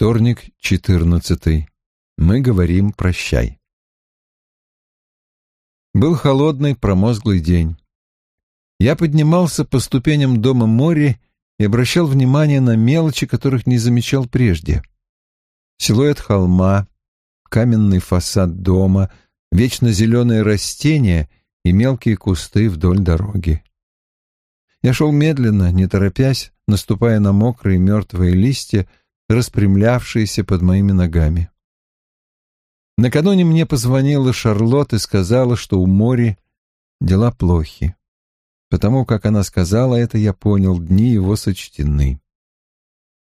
Вторник, 14. Мы говорим «прощай». Был холодный, промозглый день. Я поднимался по ступеням дома Мори и обращал внимание на мелочи, которых не замечал прежде. Силуэт холма, каменный фасад дома, вечно зеленые растения и мелкие кусты вдоль дороги. Я шел медленно, не торопясь, наступая на мокрые мертвые листья, распрямлявшиеся под моими ногами. Накануне мне позвонила Шарлотт и сказала, что у Мори дела плохи. Потому как она сказала это, я понял, дни его сочтены.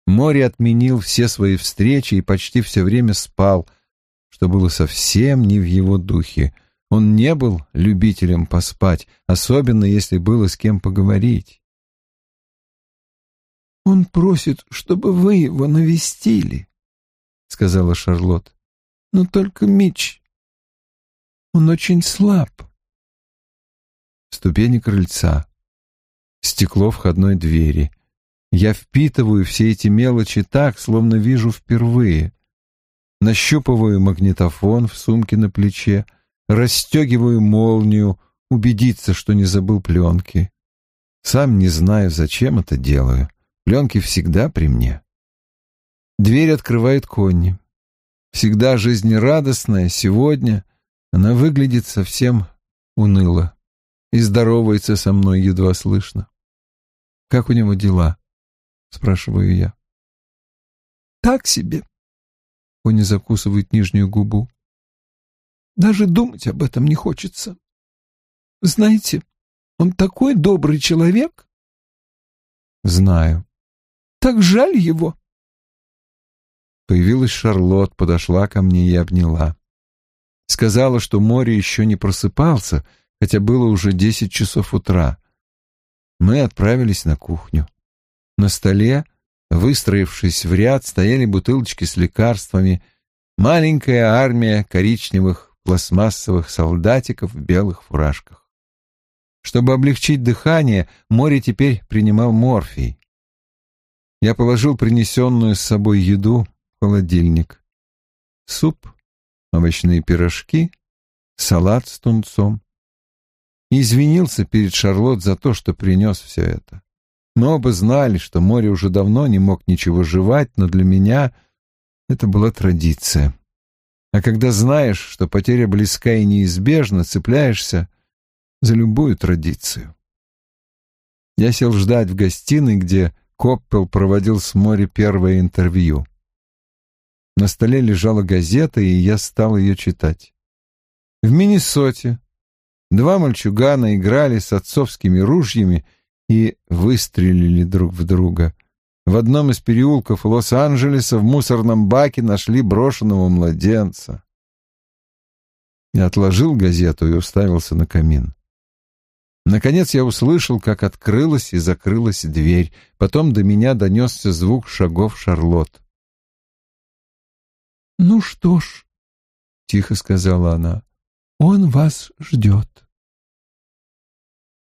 Мори отменил все свои встречи и почти все время спал, что было совсем не в его духе. Он не был любителем поспать, особенно если было с кем поговорить. «Он просит, чтобы вы его навестили», — сказала Шарлотт. «Но только Мич, он очень слаб». Ступени крыльца, стекло входной двери. Я впитываю все эти мелочи так, словно вижу впервые. Нащупываю магнитофон в сумке на плече, расстегиваю молнию, убедиться, что не забыл пленки. Сам не знаю, зачем это делаю. Пленки всегда при мне. Дверь открывает Конни. Всегда жизнерадостная, сегодня она выглядит совсем уныло и здоровается со мной едва слышно. «Как у него дела?» — спрашиваю я. «Так себе», — Конни закусывает нижнюю губу. «Даже думать об этом не хочется. Знаете, он такой добрый человек». «Знаю так жаль его. Появилась Шарлотт, подошла ко мне и обняла. Сказала, что море еще не просыпался, хотя было уже десять часов утра. Мы отправились на кухню. На столе, выстроившись в ряд, стояли бутылочки с лекарствами, маленькая армия коричневых пластмассовых солдатиков в белых фуражках. Чтобы облегчить дыхание, море теперь принимал морфий. Я положил принесенную с собой еду в холодильник. Суп, овощные пирожки, салат с тунцом. И извинился перед Шарлотт за то, что принес все это. Мы оба знали, что море уже давно не мог ничего жевать, но для меня это была традиция. А когда знаешь, что потеря близка и неизбежна, цепляешься за любую традицию. Я сел ждать в гостиной, где Коппел проводил с моря первое интервью. На столе лежала газета, и я стал ее читать. В Миннесоте два мальчугана играли с отцовскими ружьями и выстрелили друг в друга. В одном из переулков Лос-Анджелеса в мусорном баке нашли брошенного младенца. Я отложил газету и уставился на камин. Наконец я услышал, как открылась и закрылась дверь. Потом до меня донесся звук шагов Шарлотт. «Ну что ж», — тихо сказала она, — «он вас ждет».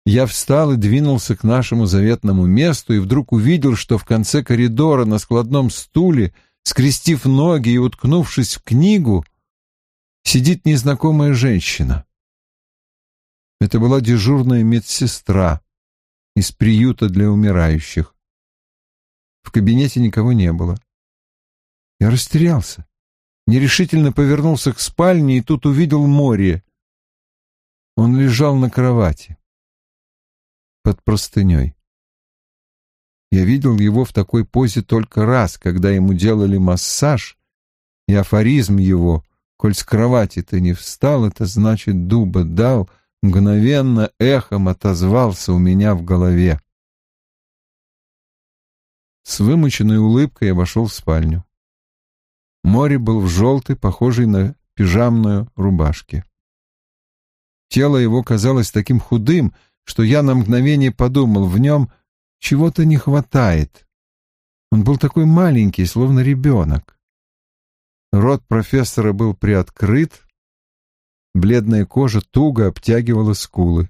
Я встал и двинулся к нашему заветному месту и вдруг увидел, что в конце коридора на складном стуле, скрестив ноги и уткнувшись в книгу, сидит незнакомая женщина. Это была дежурная медсестра из приюта для умирающих. В кабинете никого не было. Я растерялся, нерешительно повернулся к спальне и тут увидел море. Он лежал на кровати под простыней. Я видел его в такой позе только раз, когда ему делали массаж, и афоризм его, коль с кровати ты не встал, это значит дуба дал, мгновенно эхом отозвался у меня в голове. С вымученной улыбкой я вошел в спальню. Море был в желтой, похожей на пижамную рубашке. Тело его казалось таким худым, что я на мгновение подумал, в нем чего-то не хватает. Он был такой маленький, словно ребенок. Рот профессора был приоткрыт, Бледная кожа туго обтягивала скулы.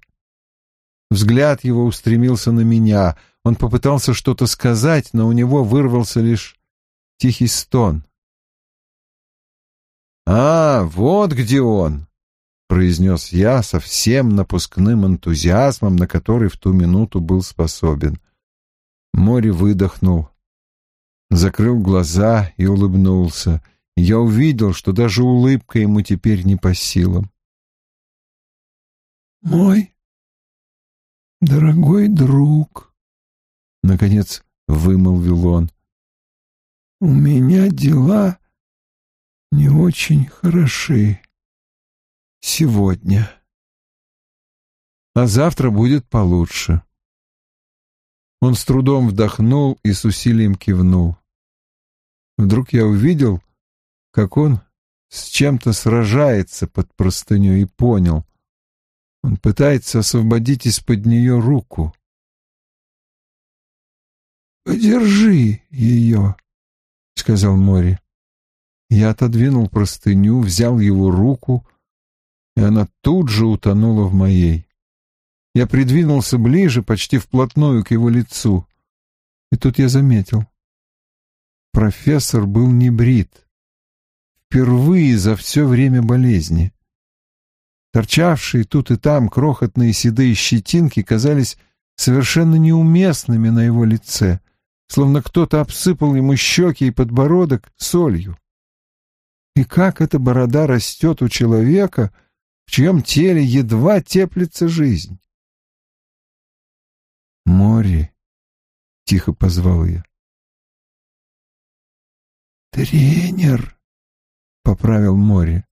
Взгляд его устремился на меня. Он попытался что-то сказать, но у него вырвался лишь тихий стон. «А, вот где он!» — произнес я со всем напускным энтузиазмом, на который в ту минуту был способен. Море выдохнул, закрыл глаза и улыбнулся. Я увидел, что даже улыбка ему теперь не по силам. «Мой дорогой друг», — наконец вымолвил он, — «у меня дела не очень хороши сегодня. А завтра будет получше». Он с трудом вдохнул и с усилием кивнул. Вдруг я увидел, как он с чем-то сражается под простыней и понял. Он пытается освободить из-под нее руку. «Подержи ее», — сказал Мори. Я отодвинул простыню, взял его руку, и она тут же утонула в моей. Я придвинулся ближе, почти вплотную к его лицу. И тут я заметил. Профессор был не брит. Впервые за все время болезни. Торчавшие тут и там крохотные седые щетинки казались совершенно неуместными на его лице, словно кто-то обсыпал ему щеки и подбородок солью. И как эта борода растет у человека, в чьем теле едва теплится жизнь? «Мори!» — тихо позвал я. «Тренер!» — поправил Мори.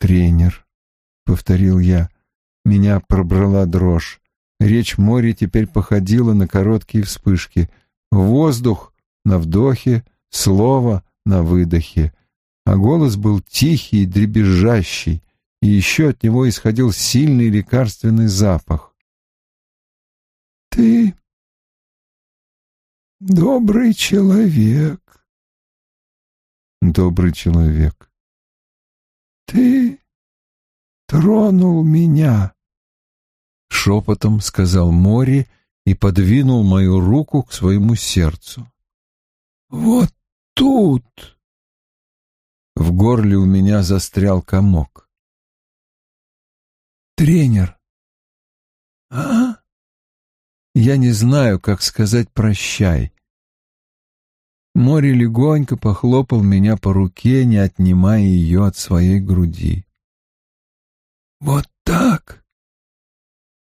«Тренер!» — повторил я. Меня пробрала дрожь. Речь Мори теперь походила на короткие вспышки. Воздух на вдохе, слово на выдохе. А голос был тихий и дребезжащий, и еще от него исходил сильный лекарственный запах. Ты добрый человек. Добрый человек. Ты тронул меня. Шепотом сказал Мори и подвинул мою руку к своему сердцу. Вот тут. В горле у меня застрял комок. Тренер. А? Я не знаю, как сказать «прощай». Море легонько похлопал меня по руке, не отнимая ее от своей груди. «Вот так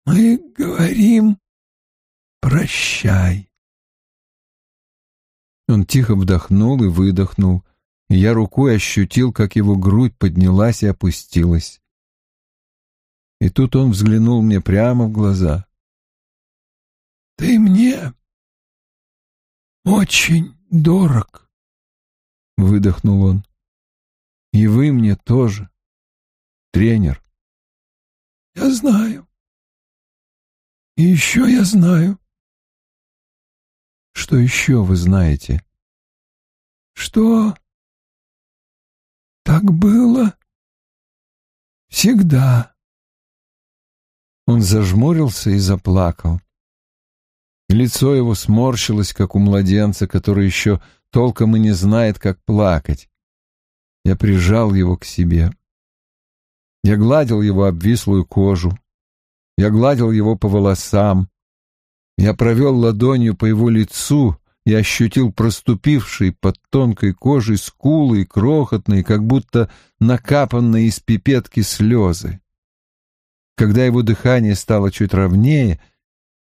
мы говорим «прощай». Он тихо вдохнул и выдохнул, и я рукой ощутил, как его грудь поднялась и опустилась. И тут он взглянул мне прямо в глаза. Ты мне очень дорог, — выдохнул он. И вы мне тоже, тренер. Я знаю. И еще я знаю. Что еще вы знаете? Что так было всегда. Он зажмурился и заплакал. Лицо его сморщилось, как у младенца, который еще толком и не знает, как плакать. Я прижал его к себе. Я гладил его обвислую кожу. Я гладил его по волосам. Я провел ладонью по его лицу и ощутил проступившие под тонкой кожей скулы и крохотные, как будто накапанные из пипетки слезы. Когда его дыхание стало чуть ровнее —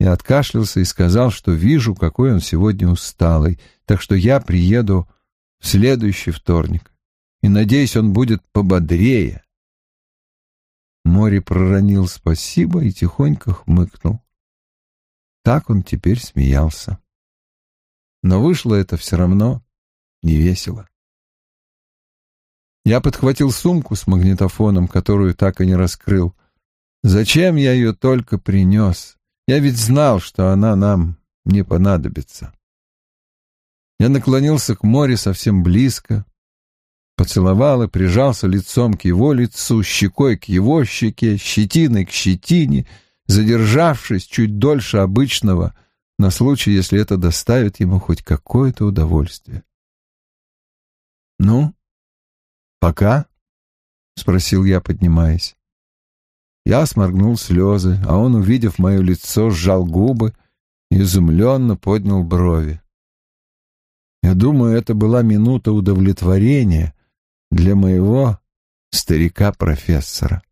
я откашлялся и сказал, что вижу, какой он сегодня усталый, так что я приеду в следующий вторник, и, надеюсь, он будет пободрее. Мори проронил спасибо и тихонько хмыкнул. Так он теперь смеялся. Но вышло это все равно невесело. Я подхватил сумку с магнитофоном, которую так и не раскрыл. Зачем я ее только принес? Я ведь знал, что она нам не понадобится. Я наклонился к морю совсем близко, поцеловал и прижался лицом к его лицу, щекой к его щеке, щетиной к щетине, задержавшись чуть дольше обычного на случай, если это доставит ему хоть какое-то удовольствие. «Ну, пока?» — спросил я, поднимаясь. Я сморгнул слезы, а он, увидев мое лицо, сжал губы и изумленно поднял брови. Я думаю, это была минута удовлетворения для моего старика-профессора.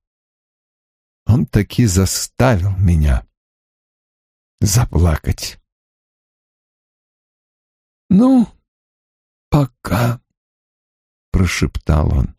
Он таки заставил меня заплакать. «Ну, пока», — прошептал он.